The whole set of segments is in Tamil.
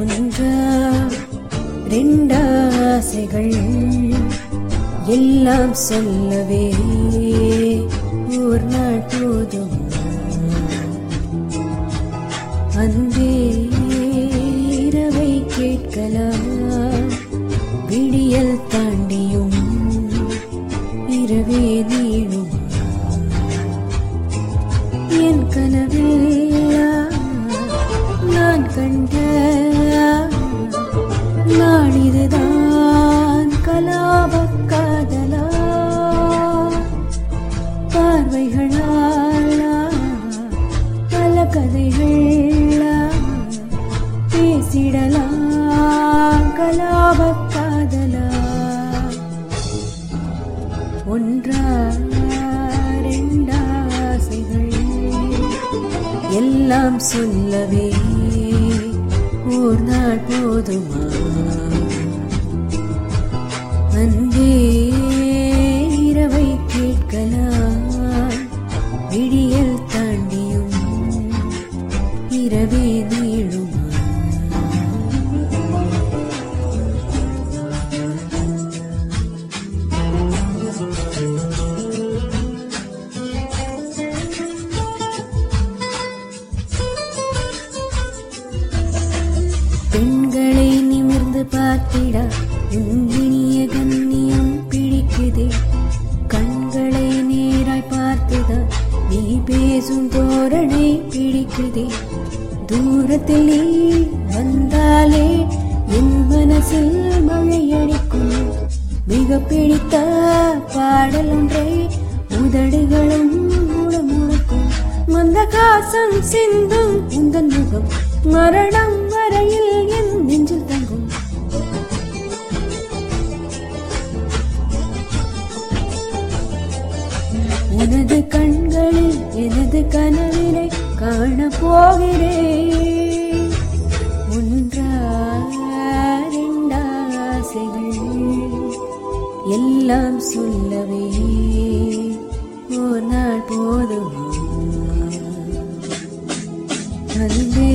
ஒன்றா ரெண்டாசைகள் எல்லாம் சொல்லவே ஒரு நாள் போதும். அன்பே இரவை கேட்கலாம். விடியல் தாண்டியும் இரவே நீடும் என் கனவெல்லாம் நான் கண்ட எல்லாம் சொல்லவே ஓர் நாள் போதுமா? அன்பே இரவை கேட்கலாம். விடியல் தாண்டியும் இரவே பார்த்திட இனிய கண்ணியம் பிடிக்குதே. கண்களை நேராய் பார்த்துதான் நீ பேசும் தோரணை பிடிக்குதே. தூரத்தில் நீ வந்தாலே என் மனசில் மழையடிக்கும் மிக பிடித்த பாடல் ஒன்றை உதடுகளும் முழமுழக்கும் மந்த காசம் சிந்தும் உந்தன் முகம் மரணம் வரையில் கனவினை காண போகிறேன் ஒன்றாசைகள் எல்லாம் சொல்லவே ஒரு நாள் போதுமா. அன்பே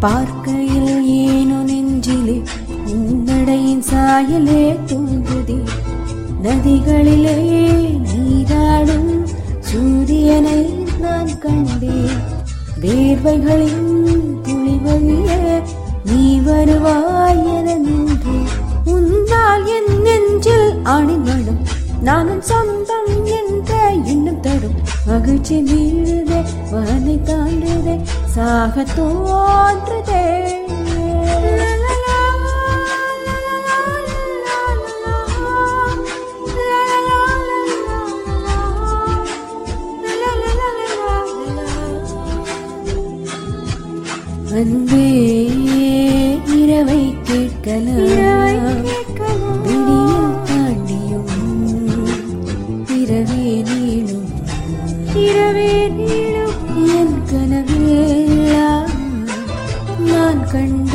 பார்க்கையில் ஏனோ நெஞ்சிலே உன்னடையின் சாயலே தோன்றுதே நதிகளிலே நீராடும் சூரியனை நான் கண்டேன் வேர்வைகளின் துளிவழியே நீ வருவாய் என நின்று. உன்னால் என் நெஞ்சில் ஆணிகளும் நானும் சொந்தம் என்ற. மகிழ்ச்சி மீழுதே வானை தாண்டுதே சாக தோன்றுதே அன்பே இரவை கேட்கலாம். कण्ठ